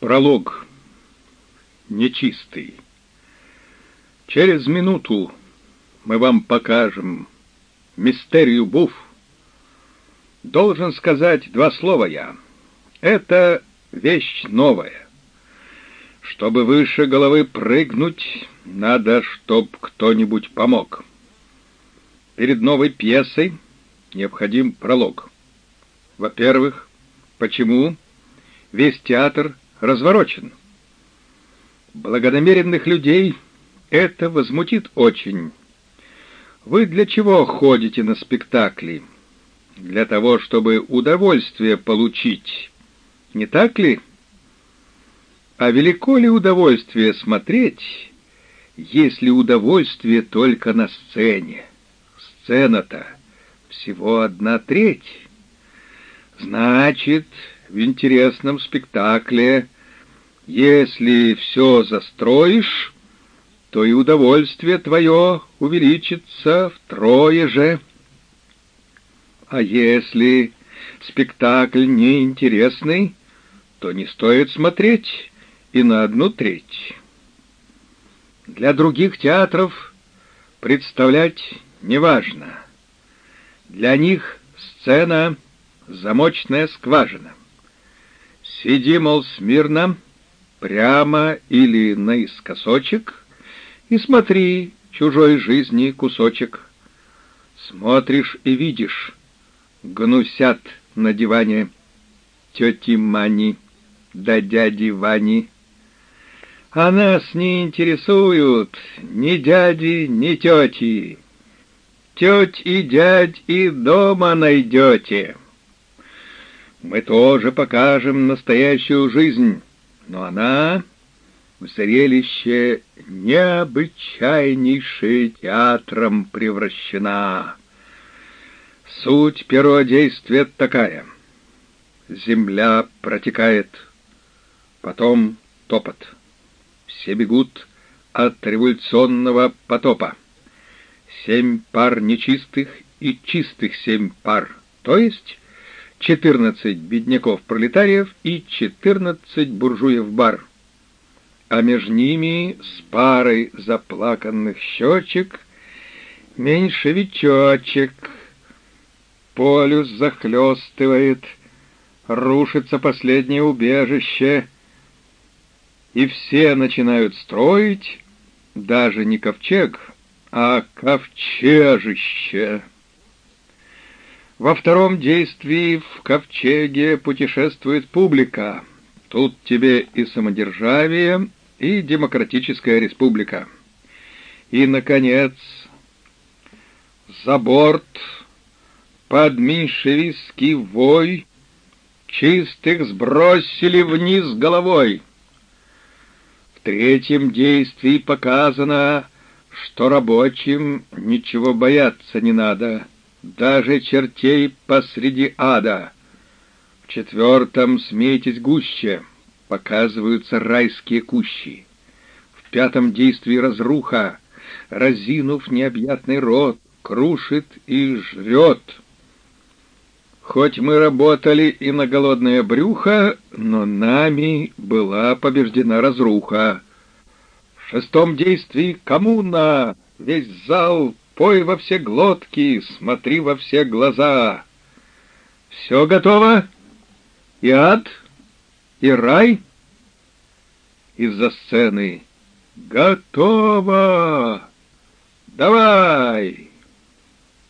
Пролог. Нечистый. Через минуту мы вам покажем мистерию Буф. Должен сказать два слова я. Это вещь новая. Чтобы выше головы прыгнуть, надо, чтоб кто-нибудь помог. Перед новой пьесой необходим пролог. Во-первых, почему весь театр разворочен. Благонамеренных людей это возмутит очень. Вы для чего ходите на спектакли? Для того, чтобы удовольствие получить. Не так ли? А велико ли удовольствие смотреть, если удовольствие только на сцене? Сцена-то всего одна треть. Значит, в интересном спектакле, если все застроишь, то и удовольствие твое увеличится втрое же. А если спектакль неинтересный, то не стоит смотреть и на одну треть. Для других театров представлять неважно. Для них сцена — замочная скважина. Сиди, мол, смирно, прямо или наискосочек, и смотри чужой жизни кусочек. Смотришь и видишь, гнусят на диване тети Мани да дяди Вани. А нас не интересуют ни дяди, ни тети. Теть и дядь и дома найдете. Мы тоже покажем настоящую жизнь, но она в зрелище необычайнейшее театром превращена. Суть первого действия такая. Земля протекает, потом топот. Все бегут от революционного потопа. Семь пар нечистых и чистых семь пар, то есть четырнадцать бедняков-пролетариев и четырнадцать буржуев-бар. А между ними с парой заплаканных щечек меньшевичочек. Полюс захлестывает, рушится последнее убежище, и все начинают строить даже не ковчег, а ковчежище. Во втором действии в ковчеге путешествует публика. Тут тебе и самодержавие, и демократическая республика. И, наконец, за борт под меньшевистский вой чистых сбросили вниз головой. В третьем действии показано, что рабочим ничего бояться не надо — даже чертей посреди ада. В четвертом смейтесь гуще, показываются райские кущи. В пятом действии разруха, разинув необъятный рот, крушит и жрет. Хоть мы работали и на голодное брюхо, но нами была побеждена разруха. В шестом действии коммуна, весь зал Пой во все глотки, смотри во все глаза. Все готово? И ад, и рай? Из-за сцены. Готово! Давай!